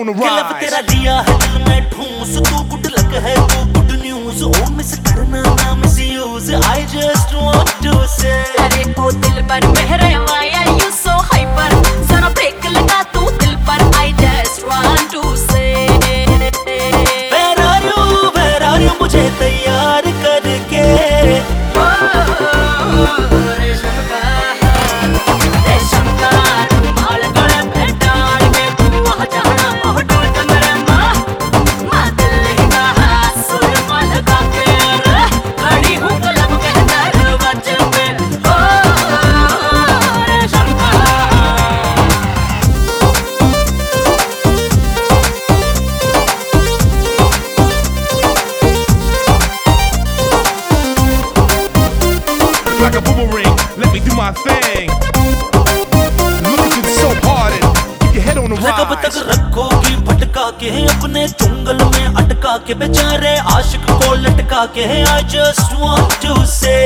on the rise. तेरा जिया है दिल ठूस तू गुड लक है वो good news my thing. You so hard and keep your head on the कब तक रखोगी भटका के अपने चुंगल में अटका के बेचारे आशिक को लटका के आई जस्ट वांट टू से